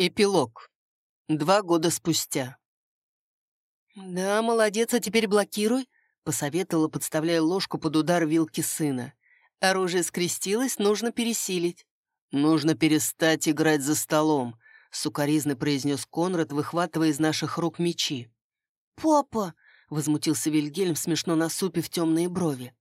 Эпилог. Два года спустя. «Да, молодец, а теперь блокируй», — посоветовала, подставляя ложку под удар вилки сына. «Оружие скрестилось, нужно пересилить». «Нужно перестать играть за столом», — сукоризно произнес Конрад, выхватывая из наших рук мечи. «Папа!» — возмутился Вильгельм, смешно насупив темные брови.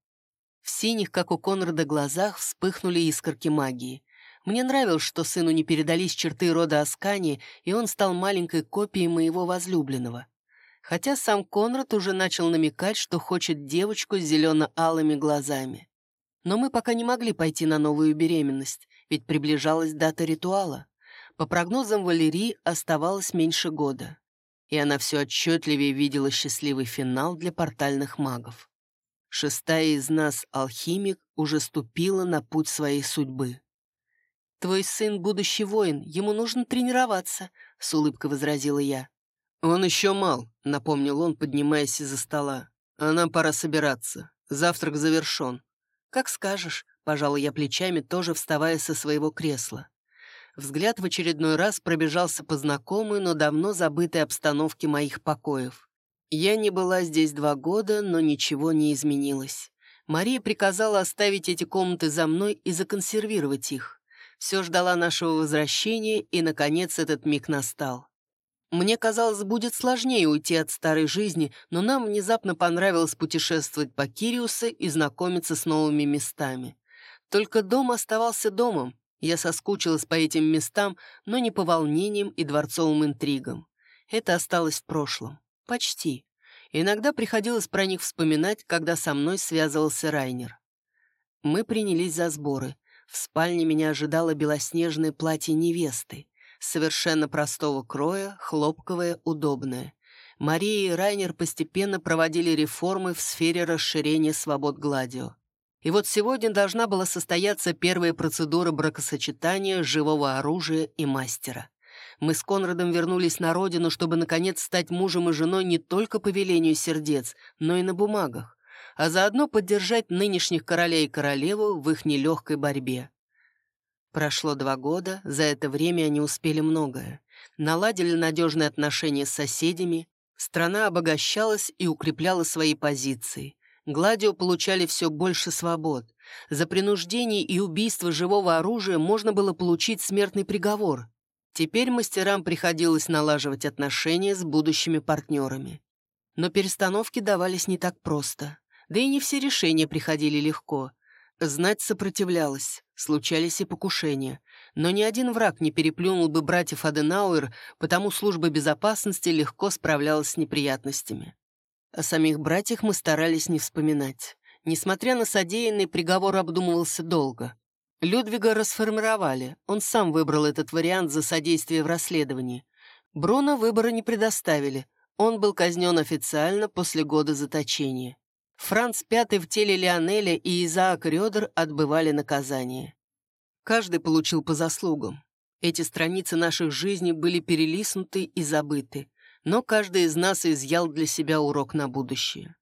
В синих, как у Конрада, глазах вспыхнули искорки магии. Мне нравилось, что сыну не передались черты рода Аскани, и он стал маленькой копией моего возлюбленного. Хотя сам Конрад уже начал намекать, что хочет девочку с зелено-алыми глазами. Но мы пока не могли пойти на новую беременность, ведь приближалась дата ритуала. По прогнозам Валерии оставалось меньше года. И она все отчетливее видела счастливый финал для портальных магов. Шестая из нас, алхимик, уже ступила на путь своей судьбы. «Твой сын — будущий воин, ему нужно тренироваться», — с улыбкой возразила я. «Он еще мал», — напомнил он, поднимаясь из-за стола. «А нам пора собираться. Завтрак завершен». «Как скажешь», — пожала я плечами, тоже вставая со своего кресла. Взгляд в очередной раз пробежался по знакомой, но давно забытой обстановке моих покоев. Я не была здесь два года, но ничего не изменилось. Мария приказала оставить эти комнаты за мной и законсервировать их все ждала нашего возвращения, и, наконец, этот миг настал. Мне казалось, будет сложнее уйти от старой жизни, но нам внезапно понравилось путешествовать по Кириусе и знакомиться с новыми местами. Только дом оставался домом. Я соскучилась по этим местам, но не по волнениям и дворцовым интригам. Это осталось в прошлом. Почти. Иногда приходилось про них вспоминать, когда со мной связывался Райнер. Мы принялись за сборы — в спальне меня ожидало белоснежное платье невесты, совершенно простого кроя, хлопковое, удобное. Мария и Райнер постепенно проводили реформы в сфере расширения свобод Гладио. И вот сегодня должна была состояться первая процедура бракосочетания живого оружия и мастера. Мы с Конрадом вернулись на родину, чтобы наконец стать мужем и женой не только по велению сердец, но и на бумагах а заодно поддержать нынешних королей и королеву в их нелегкой борьбе. Прошло два года, за это время они успели многое. Наладили надежные отношения с соседями, страна обогащалась и укрепляла свои позиции. Гладио получали все больше свобод. За принуждение и убийство живого оружия можно было получить смертный приговор. Теперь мастерам приходилось налаживать отношения с будущими партнерами. Но перестановки давались не так просто. Да и не все решения приходили легко. Знать сопротивлялась, случались и покушения. Но ни один враг не переплюнул бы братьев Аденауэр, потому служба безопасности легко справлялась с неприятностями. О самих братьях мы старались не вспоминать. Несмотря на содеянный, приговор обдумывался долго. Людвига расформировали, он сам выбрал этот вариант за содействие в расследовании. Бруно выбора не предоставили, он был казнен официально после года заточения. Франц V в теле Лионеля и Изаак Рёдер отбывали наказание. Каждый получил по заслугам. Эти страницы наших жизней были перелистнуты и забыты, но каждый из нас изъял для себя урок на будущее.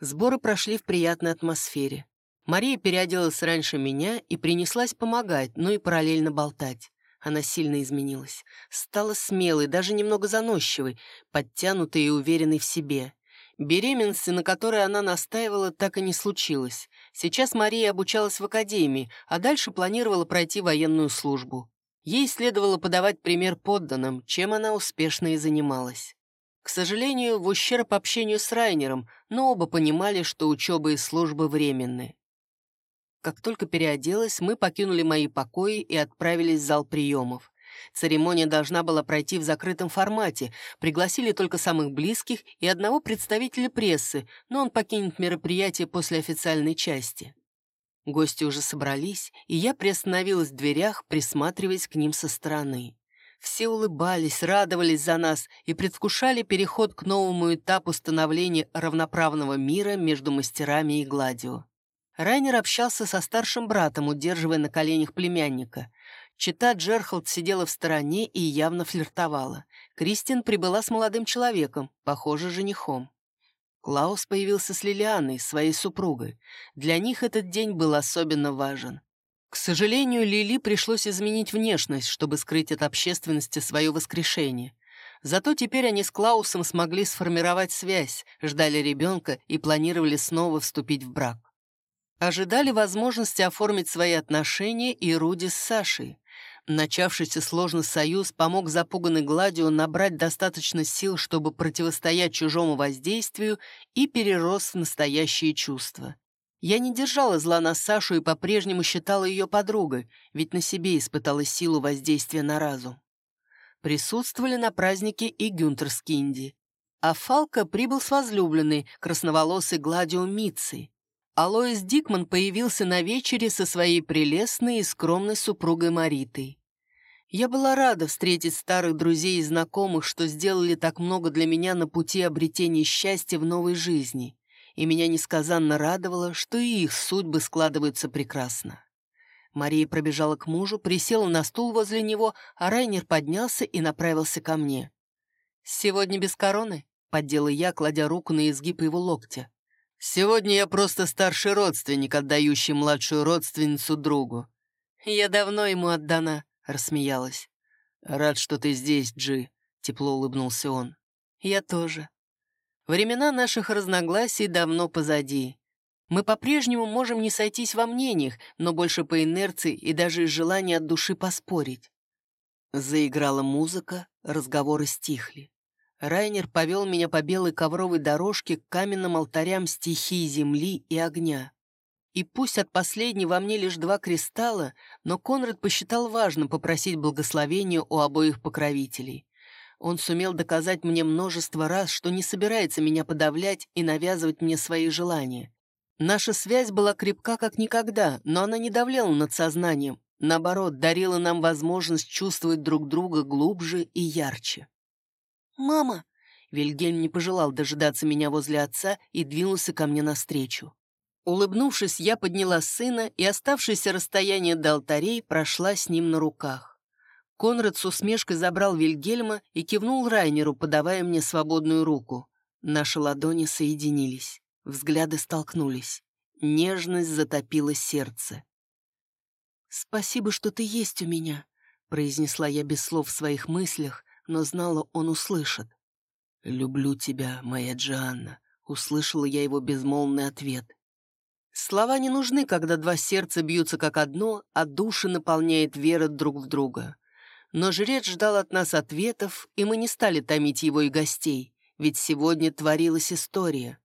Сборы прошли в приятной атмосфере. Мария переоделась раньше меня и принеслась помогать, но и параллельно болтать. Она сильно изменилась. Стала смелой, даже немного заносчивой, подтянутой и уверенной в себе. Беременности, на которой она настаивала, так и не случилось. Сейчас Мария обучалась в академии, а дальше планировала пройти военную службу. Ей следовало подавать пример подданным, чем она успешно и занималась. К сожалению, в ущерб общению с Райнером, но оба понимали, что учеба и служба временны. Как только переоделась, мы покинули мои покои и отправились в зал приемов. Церемония должна была пройти в закрытом формате. Пригласили только самых близких и одного представителя прессы, но он покинет мероприятие после официальной части. Гости уже собрались, и я приостановилась в дверях, присматриваясь к ним со стороны. Все улыбались, радовались за нас и предвкушали переход к новому этапу становления равноправного мира между мастерами и Гладио. Райнер общался со старшим братом, удерживая на коленях племянника. Чита Джерхолд сидела в стороне и явно флиртовала. Кристин прибыла с молодым человеком, похоже, женихом. Клаус появился с Лилианой, своей супругой. Для них этот день был особенно важен. К сожалению, Лили пришлось изменить внешность, чтобы скрыть от общественности свое воскрешение. Зато теперь они с Клаусом смогли сформировать связь, ждали ребенка и планировали снова вступить в брак. Ожидали возможности оформить свои отношения и Руди с Сашей. Начавшийся сложный союз помог запуганной Гладио набрать достаточно сил, чтобы противостоять чужому воздействию и перерос в настоящие чувства. Я не держала зла на Сашу и по-прежнему считала ее подругой, ведь на себе испытала силу воздействия на разум. Присутствовали на празднике и Гюнтер Скинди. А Фалка прибыл с возлюбленной, красноволосой Гладио Митцей. Алоис Дикман появился на вечере со своей прелестной и скромной супругой Маритой. Я была рада встретить старых друзей и знакомых, что сделали так много для меня на пути обретения счастья в новой жизни, и меня несказанно радовало, что и их судьбы складываются прекрасно. Мария пробежала к мужу, присела на стул возле него, а Райнер поднялся и направился ко мне. «Сегодня без короны?» — поддела я, кладя руку на изгиб его локтя. Сегодня я просто старший родственник, отдающий младшую родственницу другу. Я давно ему отдана, рассмеялась. Рад, что ты здесь, Джи, тепло улыбнулся он. Я тоже. Времена наших разногласий давно позади. Мы по-прежнему можем не сойтись во мнениях, но больше по инерции и даже из желания от души поспорить. Заиграла музыка, разговоры стихли. Райнер повел меня по белой ковровой дорожке к каменным алтарям стихии земли и огня. И пусть от последней во мне лишь два кристалла, но Конрад посчитал важным попросить благословения у обоих покровителей. Он сумел доказать мне множество раз, что не собирается меня подавлять и навязывать мне свои желания. Наша связь была крепка как никогда, но она не давлела над сознанием, наоборот, дарила нам возможность чувствовать друг друга глубже и ярче. «Мама!» Вильгельм не пожелал дожидаться меня возле отца и двинулся ко мне навстречу. Улыбнувшись, я подняла сына и оставшееся расстояние до алтарей прошла с ним на руках. Конрад с усмешкой забрал Вильгельма и кивнул Райнеру, подавая мне свободную руку. Наши ладони соединились, взгляды столкнулись. Нежность затопила сердце. «Спасибо, что ты есть у меня», — произнесла я без слов в своих мыслях, но знала, он услышит. «Люблю тебя, моя Джианна», — услышала я его безмолвный ответ. Слова не нужны, когда два сердца бьются как одно, а души наполняет вера друг в друга. Но жрец ждал от нас ответов, и мы не стали томить его и гостей, ведь сегодня творилась история.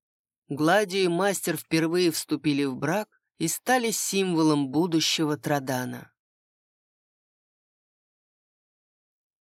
Гладио и мастер впервые вступили в брак и стали символом будущего Традана.